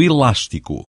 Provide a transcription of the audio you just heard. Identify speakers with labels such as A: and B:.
A: elástico.